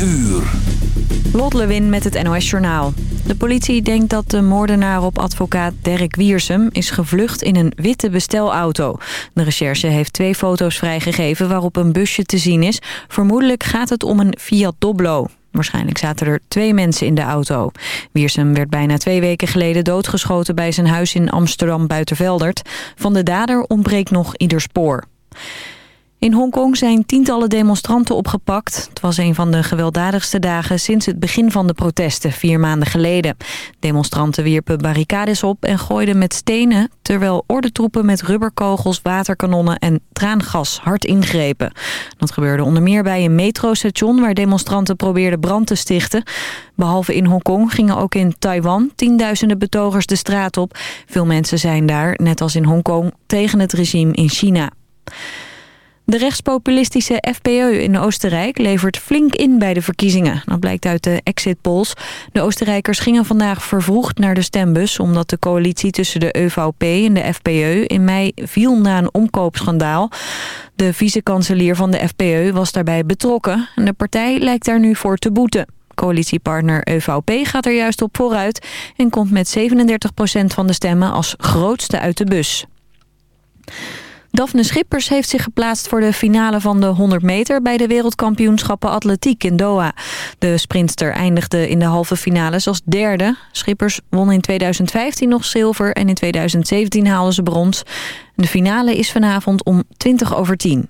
uur. Lot Lewin met het NOS Journaal. De politie denkt dat de moordenaar op advocaat Derek Wiersum is gevlucht in een witte bestelauto. De recherche heeft twee foto's vrijgegeven waarop een busje te zien is. Vermoedelijk gaat het om een Fiat Doblo. Waarschijnlijk zaten er twee mensen in de auto. Wiersum werd bijna twee weken geleden doodgeschoten bij zijn huis in Amsterdam-Buitenveldert. Van de dader ontbreekt nog ieder spoor. In Hongkong zijn tientallen demonstranten opgepakt. Het was een van de gewelddadigste dagen sinds het begin van de protesten, vier maanden geleden. Demonstranten wierpen barricades op en gooiden met stenen... terwijl ordentroepen met rubberkogels, waterkanonnen en traangas hard ingrepen. Dat gebeurde onder meer bij een metrostation... waar demonstranten probeerden brand te stichten. Behalve in Hongkong gingen ook in Taiwan tienduizenden betogers de straat op. Veel mensen zijn daar, net als in Hongkong, tegen het regime in China. De rechtspopulistische FPÖ in Oostenrijk levert flink in bij de verkiezingen. Dat blijkt uit de exit polls. De Oostenrijkers gingen vandaag vervroegd naar de stembus... omdat de coalitie tussen de EVP en de FPÖ in mei viel na een omkoopschandaal. De vicekanselier van de FPÖ was daarbij betrokken. En de partij lijkt daar nu voor te boeten. Coalitiepartner EVP gaat er juist op vooruit... en komt met 37% van de stemmen als grootste uit de bus. Daphne Schippers heeft zich geplaatst voor de finale van de 100 meter... bij de wereldkampioenschappen atletiek in Doha. De sprinter eindigde in de halve finales als derde. Schippers won in 2015 nog zilver en in 2017 haalde ze brons. De finale is vanavond om 20 over 10.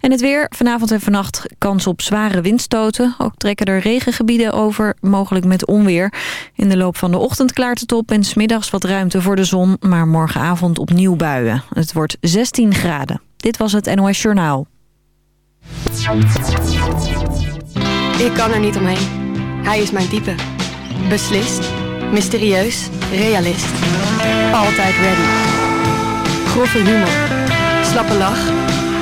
En het weer. Vanavond en vannacht kans op zware windstoten. Ook trekken er regengebieden over, mogelijk met onweer. In de loop van de ochtend klaart het op en smiddags wat ruimte voor de zon. Maar morgenavond opnieuw buien. Het wordt 16 graden. Dit was het NOS Journaal. Ik kan er niet omheen. Hij is mijn type. Beslist, mysterieus, realist. Altijd ready. Grove humor. Slappe lach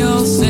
you'll see.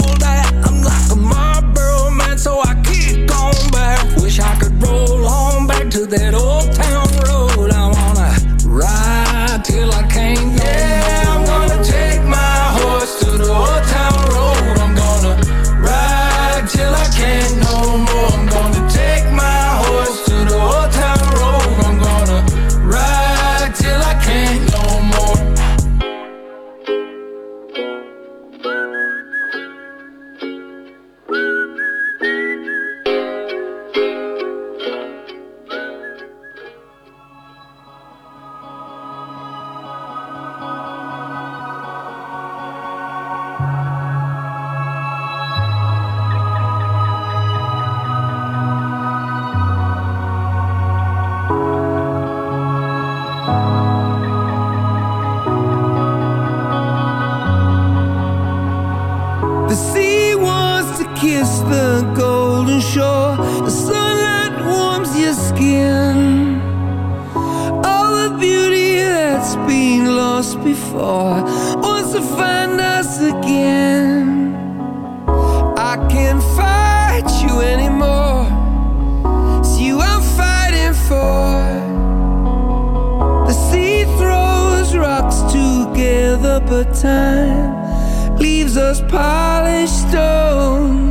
us polished stone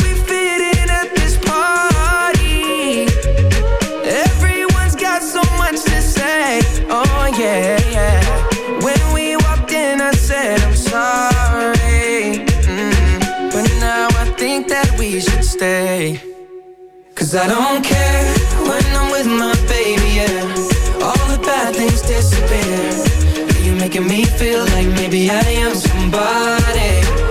stay. Cause I don't care when I'm with my baby, yeah. All the bad things disappear. You're making me feel like maybe I am somebody